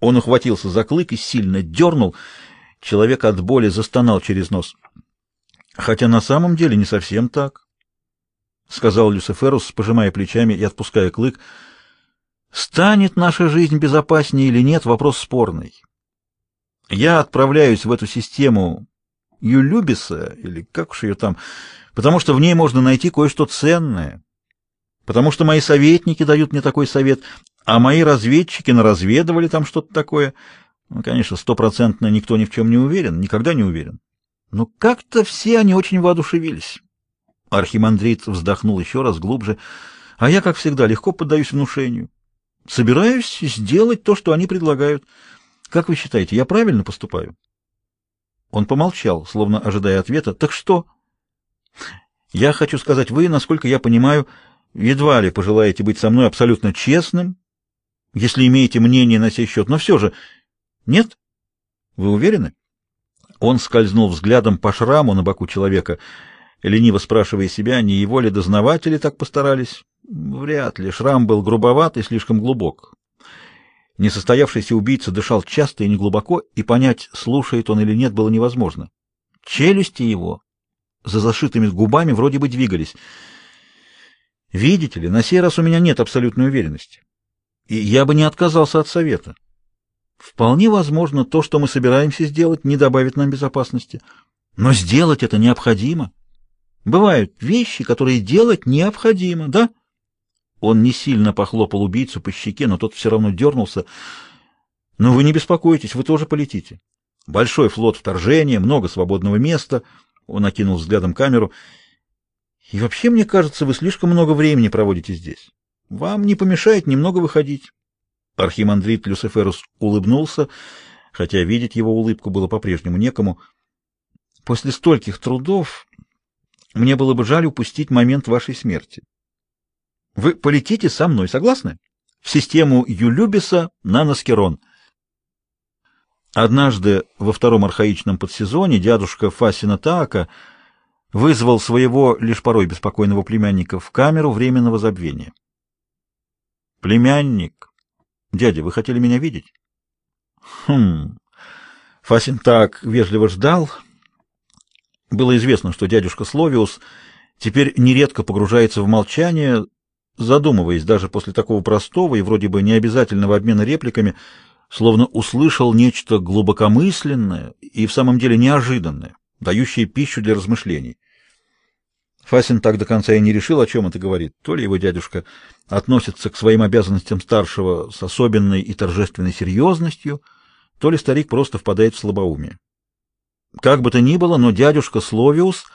Он ухватился за клык и сильно дернул. Человек от боли застонал через нос. Хотя на самом деле не совсем так, — сказал Люциферус, пожимая плечами и отпуская клык. Станет наша жизнь безопаснее или нет, вопрос спорный. Я отправляюсь в эту систему Юлюбиса, или как уж ее там, потому что в ней можно найти кое-что ценное, потому что мои советники дают мне такой совет, а мои разведчики наразведывали там что-то такое. Ну, конечно, стопроцентно никто ни в чем не уверен, никогда не уверен. Но как-то все они очень воодушевились. Архимандрит вздохнул еще раз глубже, а я, как всегда, легко поддаюсь внушению. Собираюсь сделать то, что они предлагают. Как вы считаете, я правильно поступаю? Он помолчал, словно ожидая ответа. Так что? Я хочу сказать, вы, насколько я понимаю, едва ли пожелаете быть со мной абсолютно честным, если имеете мнение на сей счет, но все же... Нет? Вы уверены? Он скользнул взглядом по шраму на боку человека, лениво спрашивая себя, не его ли дознаватели так постарались. Вряд ли. Шрам был грубоват и слишком глубок. Несостоявшийся убийца дышал часто и неглубоко, и понять, слушает он или нет, было невозможно. Челюсти его за зашитыми губами вроде бы двигались. Видите ли, на сей раз у меня нет абсолютной уверенности. И я бы не отказался от совета. Вполне возможно, то, что мы собираемся сделать, не добавит нам безопасности. Но сделать это необходимо. Бывают вещи, которые делать необходимо, да? Он не сильно похлопал убийцу по щеке, но тот все равно дернулся. Но вы не беспокойтесь, вы тоже полетите. Большой флот вторжения, много свободного места. Он окинул взглядом камеру. И вообще, мне кажется, вы слишком много времени проводите здесь. Вам не помешает немного выходить. Архимандрит Люциферус улыбнулся, хотя видеть его улыбку было по-прежнему некому. После стольких трудов мне было бы жаль упустить момент вашей смерти. Вы полетите со мной, согласны? В систему Юлюбиса на Наскерон. Однажды во втором архаичном подсезоне дядюшка Фасина Таака вызвал своего лишь порой беспокойного племянника в камеру временного забвения. Племянник. Дядя, вы хотели меня видеть? Хм. Фасин так вежливо ждал. Было известно, что дядюшка Словиус теперь нередко погружается в молчание, задумываясь даже после такого простого и вроде бы необязательного обмена репликами, словно услышал нечто глубокомысленное и в самом деле неожиданное, дающее пищу для размышлений. Фасин так до конца и не решил, о чем это говорит. То ли его дядюшка относится к своим обязанностям старшего с особенной и торжественной серьезностью, то ли старик просто впадает в слабоумие. Как бы то ни было, но дядюшка Словиус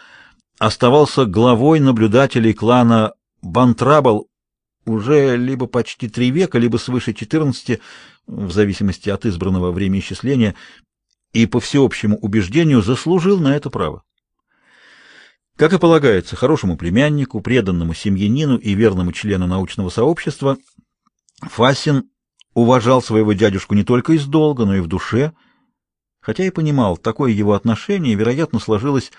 оставался главой наблюдателей клана Бантрабл уже либо почти три века, либо свыше четырнадцати, в зависимости от избранного времяисчисления, и по всеобщему убеждению заслужил на это право. Как и полагается хорошему племяннику, преданному семьянину и верному члену научного сообщества, Фасин уважал своего дядюшку не только из долга, но и в душе, хотя и понимал, такое его отношение, вероятно, сложилось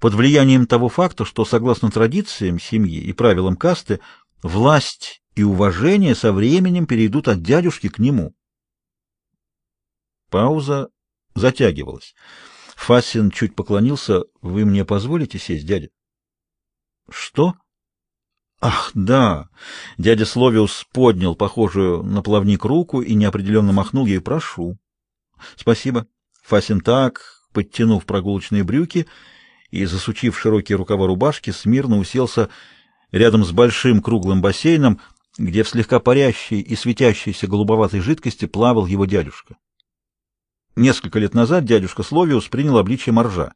под влиянием того факта, что, согласно традициям семьи и правилам касты, власть и уважение со временем перейдут от дядюшки к нему. Пауза затягивалась. Фасин чуть поклонился. «Вы мне позволите сесть, дядя?» «Что?» «Ах, да!» Дядя Словиус поднял похожую на плавник руку и неопределенно махнул ей «прошу». «Спасибо». Фасин так, подтянув прогулочные брюки и засучив широкие рукава рубашки, смирно уселся рядом с большим круглым бассейном, где в слегка парящей и светящейся голубоватой жидкости плавал его дядюшка. Несколько лет назад дядюшка Словиус принял обличие моржа.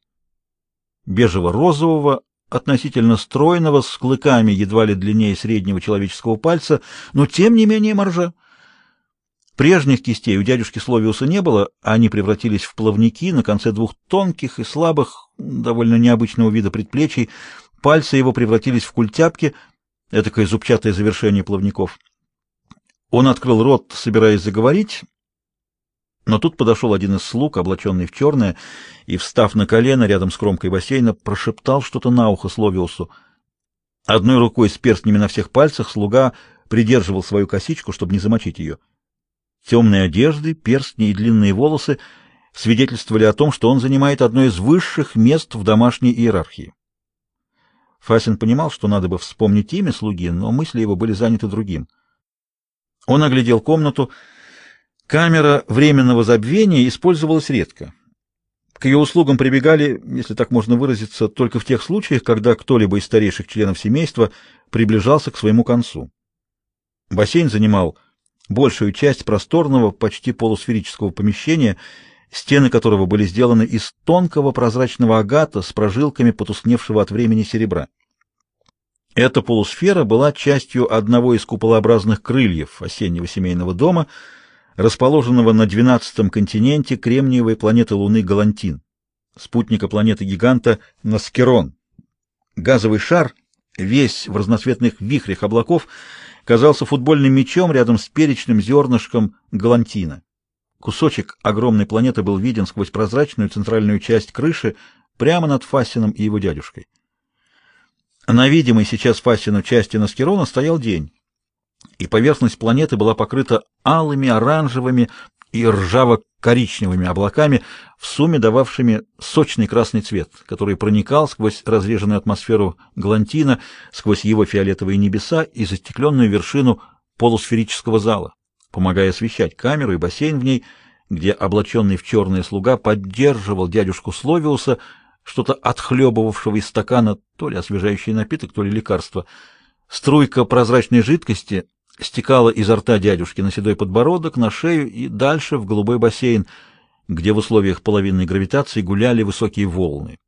Бежево-розового, относительно стройного, с клыками едва ли длиннее среднего человеческого пальца, но тем не менее моржа. Прежних кистей у дядюшки Словиуса не было, они превратились в плавники на конце двух тонких и слабых, довольно необычного вида предплечий, Пальцы его превратились в культяпки, этакое зубчатое завершение плавников. Он открыл рот, собираясь заговорить, но тут подошел один из слуг, облаченный в черное, и, встав на колено рядом с кромкой бассейна, прошептал что-то на ухо Словиусу. Одной рукой с перстнями на всех пальцах слуга придерживал свою косичку, чтобы не замочить ее. Темные одежды, перстни и длинные волосы свидетельствовали о том, что он занимает одно из высших мест в домашней иерархии. Фасин понимал, что надо бы вспомнить имя слуги, но мысли его были заняты другим. Он оглядел комнату. Камера временного забвения использовалась редко. К ее услугам прибегали, если так можно выразиться, только в тех случаях, когда кто-либо из старейших членов семейства приближался к своему концу. Бассейн занимал большую часть просторного, почти полусферического помещения, стены которого были сделаны из тонкого прозрачного агата с прожилками потускневшего от времени серебра. Эта полусфера была частью одного из куполообразных крыльев осеннего семейного дома — расположенного на 12-м континенте кремниевой планеты Луны Галантин, спутника планеты-гиганта Наскерон. Газовый шар, весь в разноцветных вихрях облаков, казался футбольным мячом рядом с перечным зернышком Галантина. Кусочек огромной планеты был виден сквозь прозрачную центральную часть крыши прямо над Фасином и его дядюшкой. На видимой сейчас Фасину части Наскерона стоял день и поверхность планеты была покрыта алыми, оранжевыми и ржаво-коричневыми облаками, в сумме дававшими сочный красный цвет, который проникал сквозь разреженную атмосферу Глантина, сквозь его фиолетовые небеса и застекленную вершину полусферического зала, помогая освещать камеру и бассейн в ней, где облаченный в черное слуга поддерживал дядюшку Словиуса, что-то отхлебывавшего из стакана, то ли освежающий напиток, то ли лекарство. Струйка прозрачной жидкости стекала изо рта дядюшки на седой подбородок, на шею и дальше в голубой бассейн, где в условиях половинной гравитации гуляли высокие волны.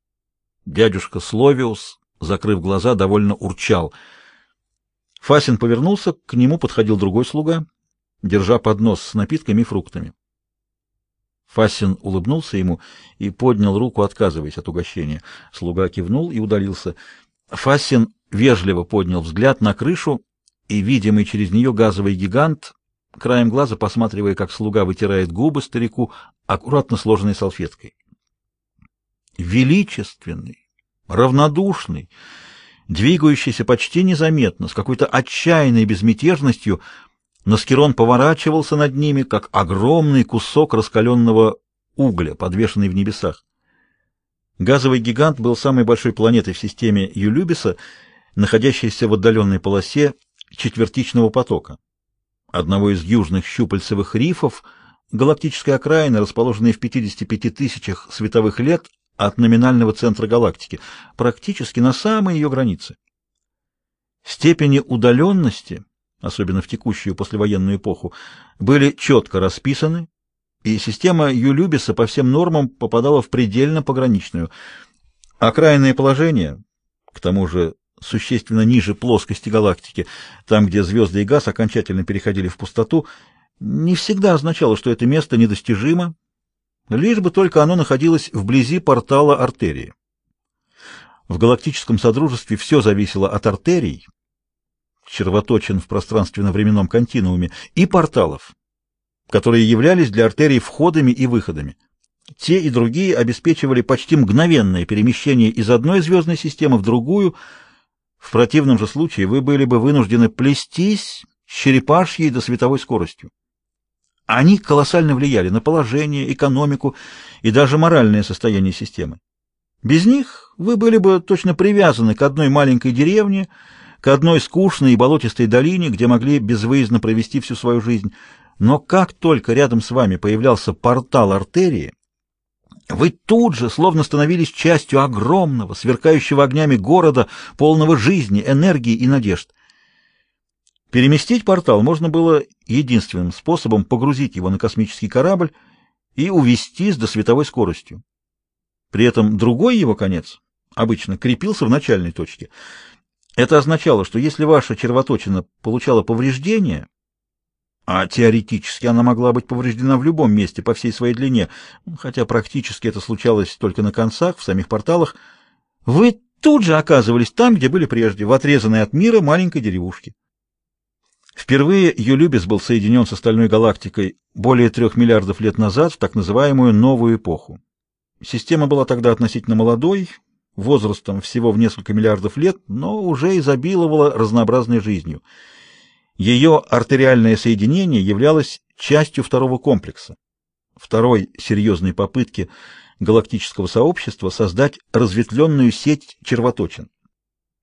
Дядюшка Словиус, закрыв глаза, довольно урчал. Фасин повернулся, к нему подходил другой слуга, держа поднос с напитками и фруктами. Фасин улыбнулся ему и поднял руку, отказываясь от угощения. Слуга кивнул и удалился. Фасин вежливо поднял взгляд на крышу и видимый через нее газовый гигант, краем глаза посматривая, как слуга вытирает губы старику аккуратно сложенной салфеткой. Величественный, равнодушный, двигающийся почти незаметно, с какой-то отчаянной безмятежностью, Наскирон поворачивался над ними, как огромный кусок раскаленного угля, подвешенный в небесах. Газовый гигант был самой большой планетой в системе Юлюбиса, находящейся в отдаленной полосе четвертичного потока, одного из южных щупальцевых рифов галактической окраины, расположенной в 55 тысячах световых лет от номинального центра галактики, практически на самой ее границе. Степени удаленности, особенно в текущую послевоенную эпоху, были четко расписаны, и система Юлюбиса по всем нормам попадала в предельно пограничную. Окраинное положение, к тому же существенно ниже плоскости галактики, там, где звезды и газ окончательно переходили в пустоту, не всегда означало, что это место недостижимо, лишь бы только оно находилось вблизи портала артерии. В галактическом содружестве все зависело от артерий, червоточин в пространственно-временном континууме, и порталов, которые являлись для артерий входами и выходами. Те и другие обеспечивали почти мгновенное перемещение из одной звездной системы в другую – в противном же случае вы были бы вынуждены плестись с черепашьей до световой скоростью. Они колоссально влияли на положение, экономику и даже моральное состояние системы. Без них вы были бы точно привязаны к одной маленькой деревне, к одной скучной и болотистой долине, где могли безвыездно провести всю свою жизнь. Но как только рядом с вами появлялся портал артерии, вы тут же словно становились частью огромного, сверкающего огнями города, полного жизни, энергии и надежд. Переместить портал можно было единственным способом погрузить его на космический корабль и увести с досветовой скоростью. При этом другой его конец обычно крепился в начальной точке. Это означало, что если ваша червоточина получала повреждение, а теоретически она могла быть повреждена в любом месте по всей своей длине, хотя практически это случалось только на концах, в самих порталах, вы тут же оказывались там, где были прежде, в отрезанной от мира маленькой деревушке. Впервые Юлюбис был соединен с остальной галактикой более трех миллиардов лет назад в так называемую новую эпоху. Система была тогда относительно молодой, возрастом всего в несколько миллиардов лет, но уже изобиловала разнообразной жизнью — ее артериальное соединение являлось частью второго комплекса, второй серьезной попытки галактического сообщества создать разветвленную сеть червоточин.